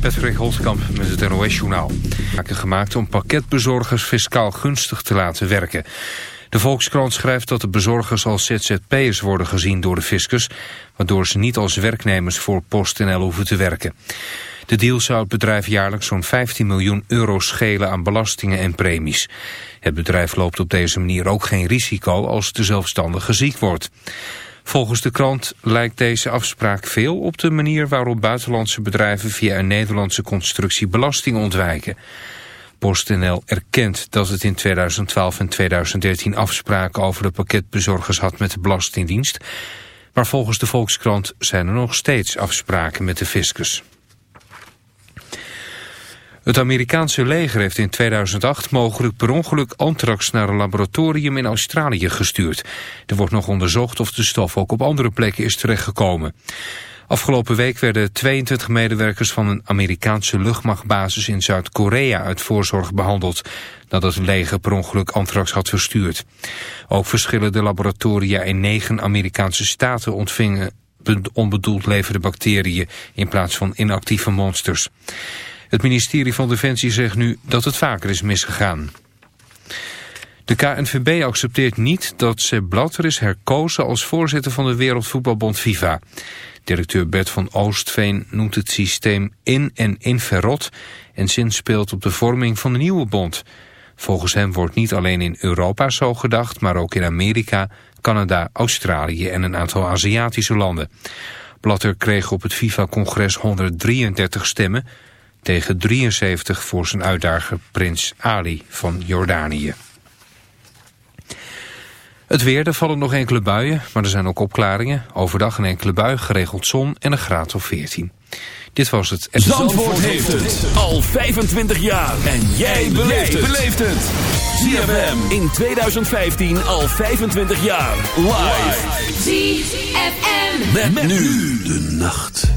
Patrick Holtkamp met het NOS-journaal. ...gemaakt om pakketbezorgers fiscaal gunstig te laten werken. De Volkskrant schrijft dat de bezorgers als ZZP'ers worden gezien door de fiscus... waardoor ze niet als werknemers voor PostNL hoeven te werken. De deal zou het bedrijf jaarlijks zo'n 15 miljoen euro schelen aan belastingen en premies. Het bedrijf loopt op deze manier ook geen risico als de zelfstandige ziek wordt. Volgens de krant lijkt deze afspraak veel op de manier waarop buitenlandse bedrijven via een Nederlandse constructie belasting ontwijken. PostNL erkent dat het in 2012 en 2013 afspraken over de pakketbezorgers had met de Belastingdienst. Maar volgens de Volkskrant zijn er nog steeds afspraken met de fiscus. Het Amerikaanse leger heeft in 2008 mogelijk per ongeluk anthrax naar een laboratorium in Australië gestuurd. Er wordt nog onderzocht of de stof ook op andere plekken is terechtgekomen. Afgelopen week werden 22 medewerkers van een Amerikaanse luchtmachtbasis in Zuid-Korea uit voorzorg behandeld, nadat het leger per ongeluk anthrax had verstuurd. Ook verschillende laboratoria in negen Amerikaanse staten ontvingen onbedoeld leverde bacteriën in plaats van inactieve monsters. Het ministerie van Defensie zegt nu dat het vaker is misgegaan. De KNVB accepteert niet dat Sepp Blatter is herkozen als voorzitter van de Wereldvoetbalbond FIFA. Directeur Bert van Oostveen noemt het systeem in- en inferrot en zinspeelt op de vorming van de nieuwe bond. Volgens hem wordt niet alleen in Europa zo gedacht, maar ook in Amerika, Canada, Australië en een aantal Aziatische landen. Blatter kreeg op het FIFA-congres 133 stemmen, tegen 73 voor zijn uitdager prins Ali van Jordanië. Het weer, er vallen nog enkele buien, maar er zijn ook opklaringen. Overdag een enkele bui, geregeld zon en een graad of 14. Dit was het... Zandvoort, heeft het al 25 jaar. En jij beleeft het. ZFM in 2015 al 25 jaar. Live. ZFM. met nu de nacht.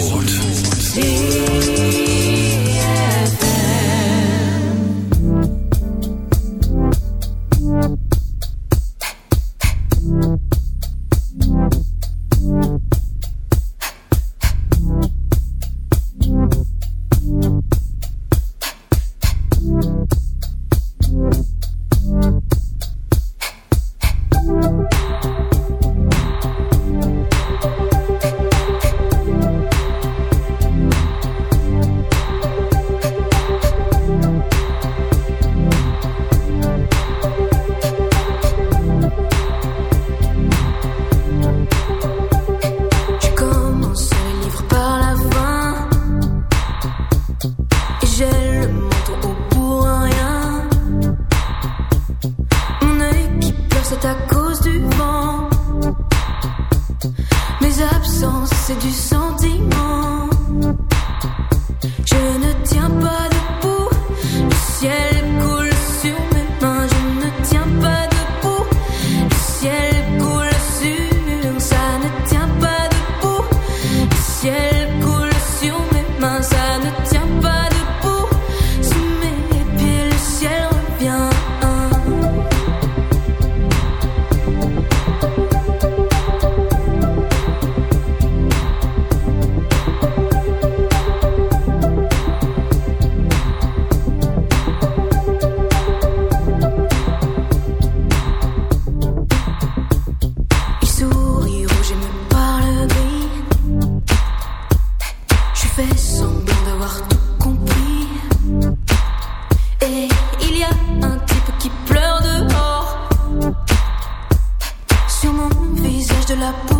Zandvoort. la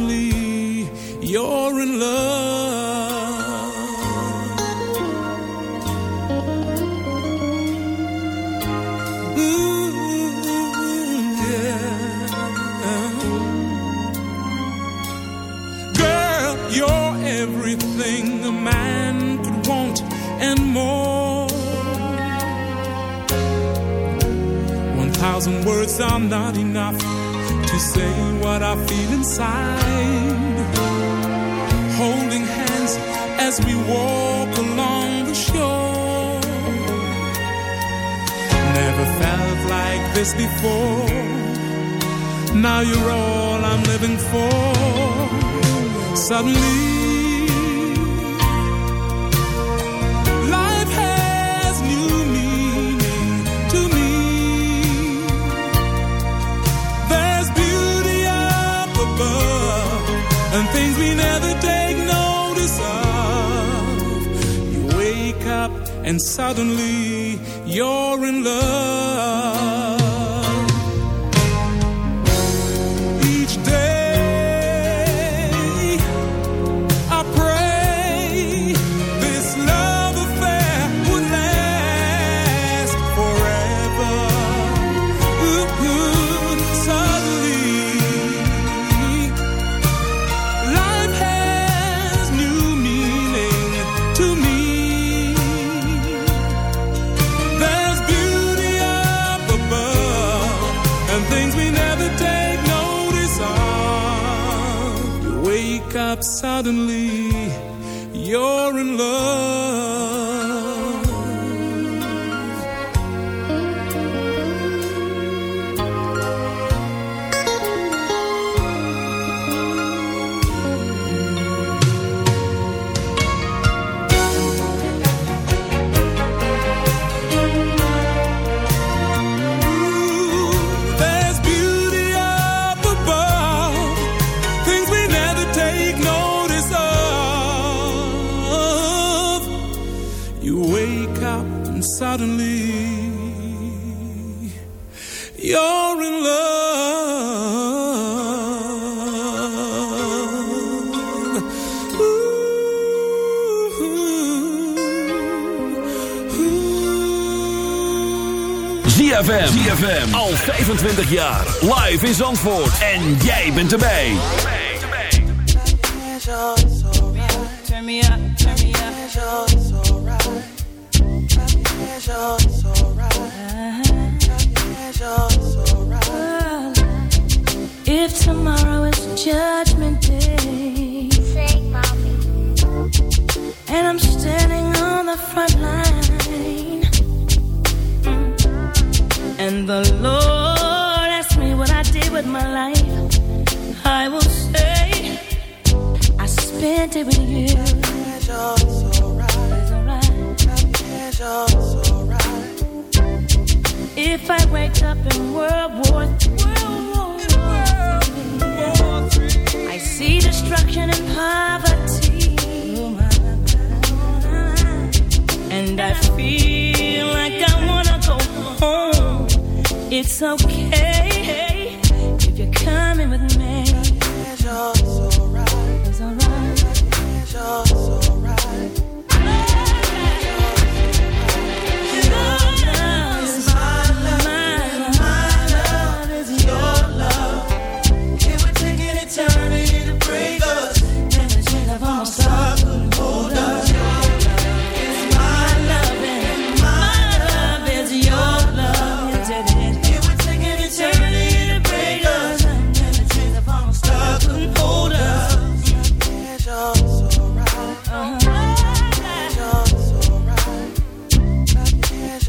suddenly this before. Now you're all I'm living for. Suddenly life has new meaning to me. There's beauty up above, and things we never take notice of. You wake up and suddenly you're in love. ZFM. Al 25 jaar. Live in Zandvoort. En jij bent erbij. Turn me up, turn me If tomorrow is judgment day. Sing, mommy. And I'm the Lord asked me what I did with my life. I will say, I spent it with you. If I wake up in World War III, I see destruction and poverty. And I feel like I wanna go home. It's okay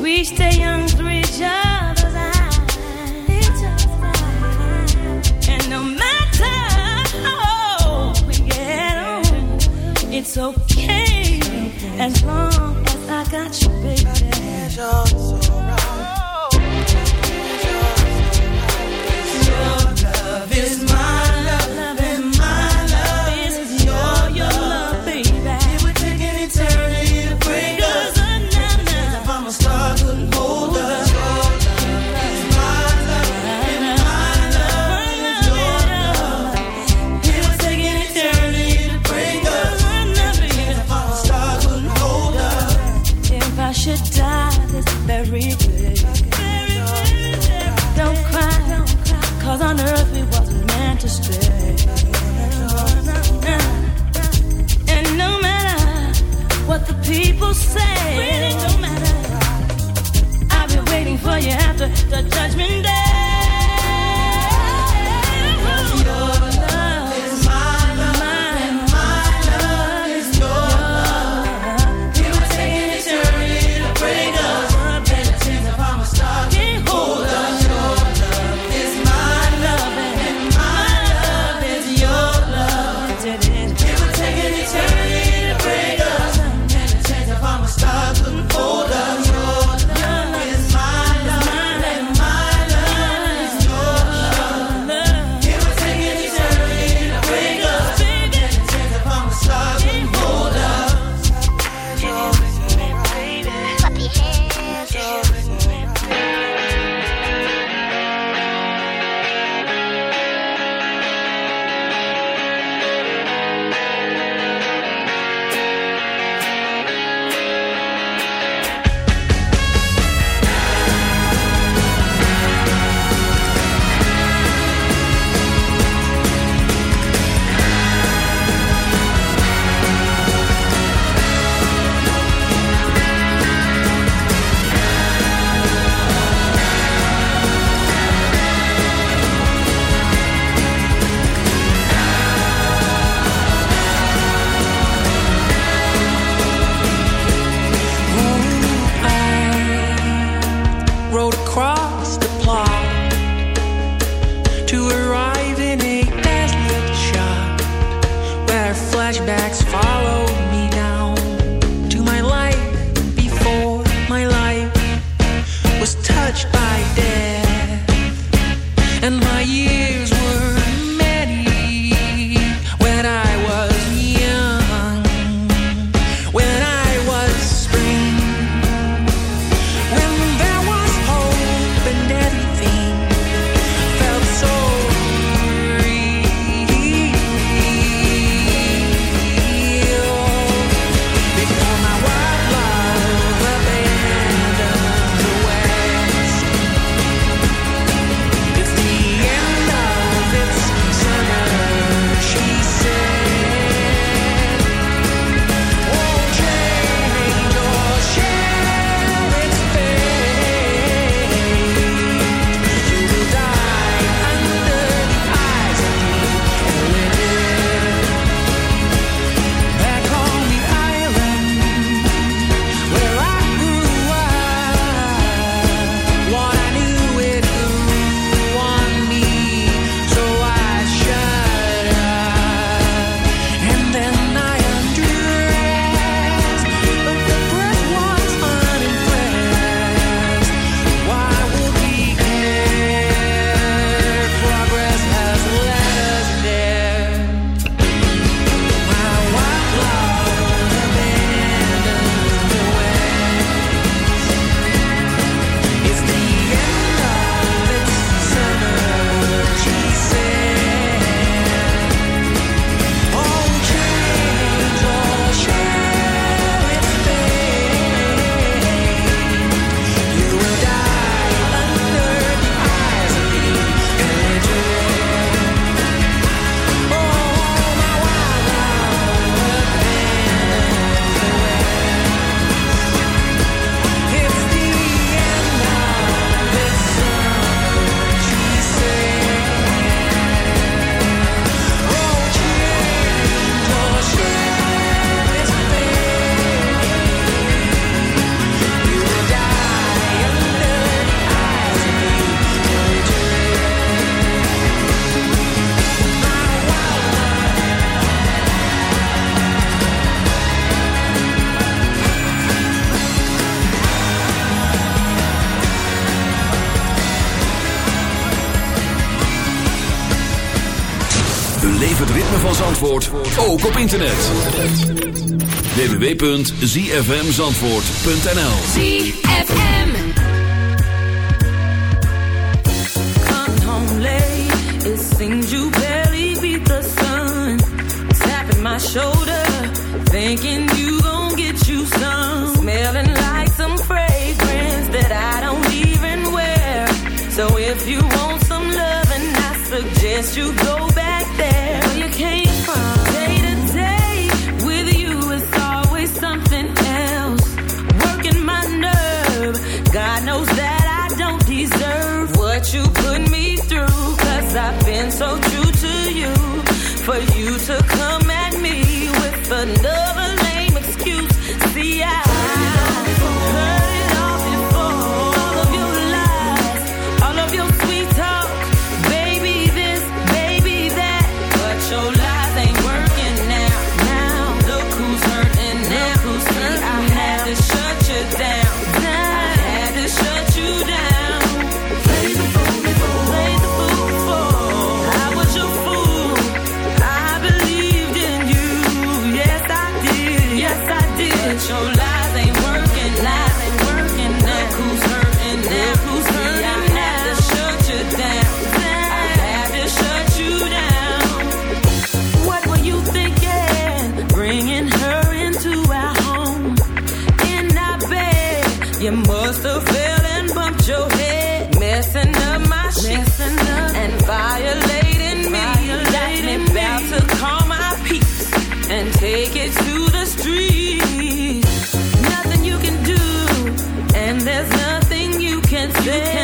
We stay young through each other's eyes. And no matter we it's okay as long as I got you, baby. Zandvoort ook op internet. www.zfmzandvoort.nl ZFM Come home late, it seems you barely beat the sun. Tapping my shoulder, thinking you gon' get you some. Smelling like some fragrance that I don't even wear. So if you want some love and I suggest you go You must have fell and bumped your head, messing up my shit and violating me. To call my peace and take it to the street. Nothing you can do, and there's nothing you can say.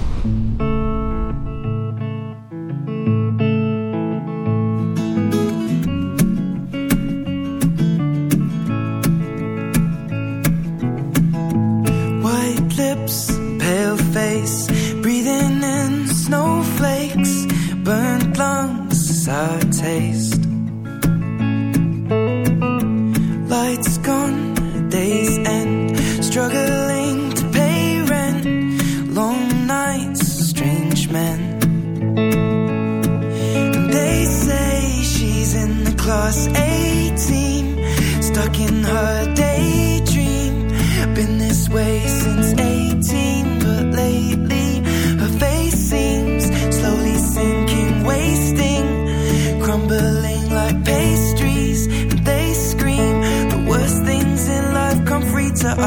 burnt lungs is our taste.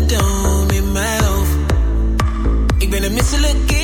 in. Ik ben een misselijk.